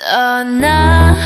Она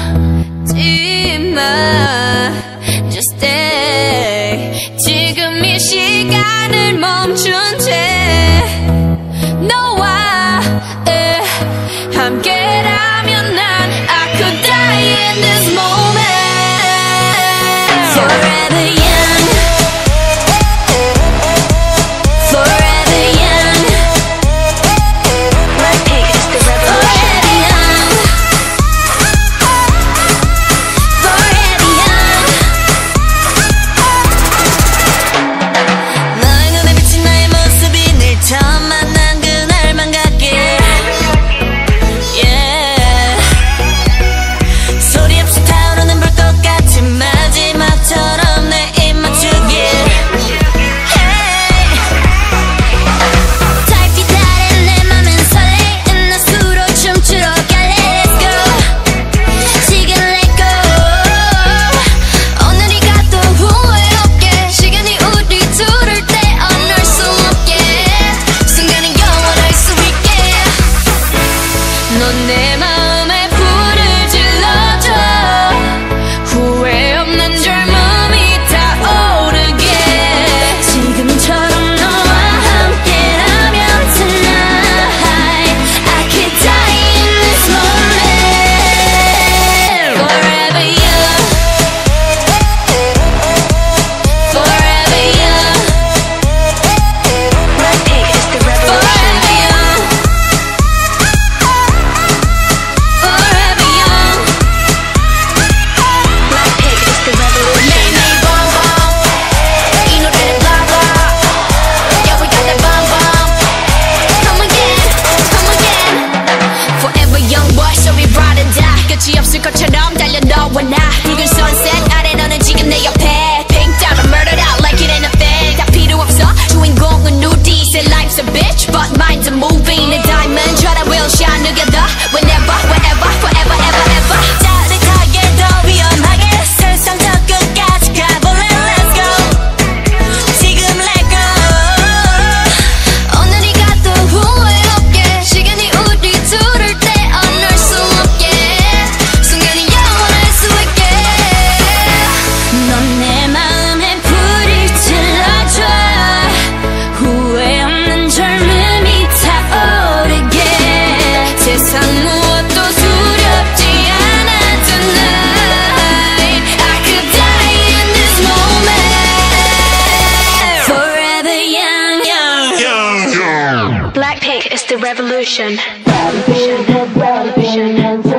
bitch, but minds are moving. Blackpink is the revolution. revolution. revolution.